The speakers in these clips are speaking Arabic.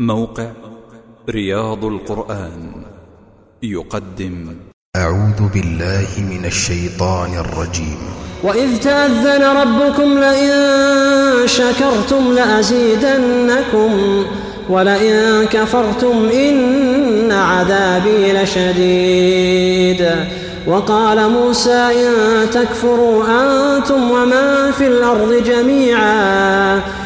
موقع رياض القرآن يقدم. أعوذ بالله من الشيطان الرجيم. وإذ تأذن ربكم لئن شكرتم لأزيدنكم ولئن كفرتم إن عذابي لشديد. وقال موسى إن تكفروا أنتم ومن في الأرض جميعا.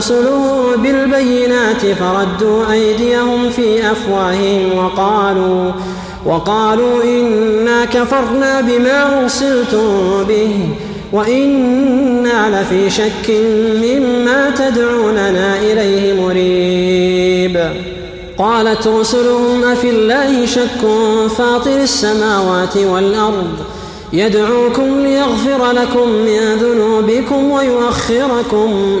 رسلهم بالبينات فردوا أيديهم في أفواههم وقالوا وقالوا إنا كفرنا بما أرسلتم به وإنا لفي شك مما تدعوننا إليه مريب. قالت رسلهم أفي الله شك فاطر السماوات والأرض يدعوكم ليغفر لكم من ذنوبكم ويؤخركم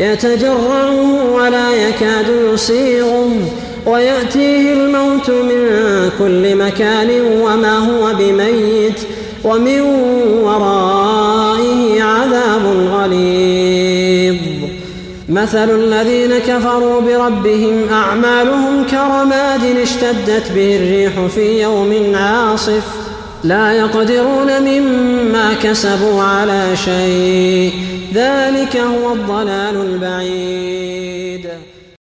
يتجرعه ولا يكاد يسيغه ويأتيه الموت من كل مكان وما هو بميت ومن ورائه عذاب غليظ. مثل الذين كفروا بربهم أعمالهم كرماد اشتدت به الريح في يوم عاصف. لا يقدرون مما كسبوا على شيء. ذلك هو الضلال البعيد.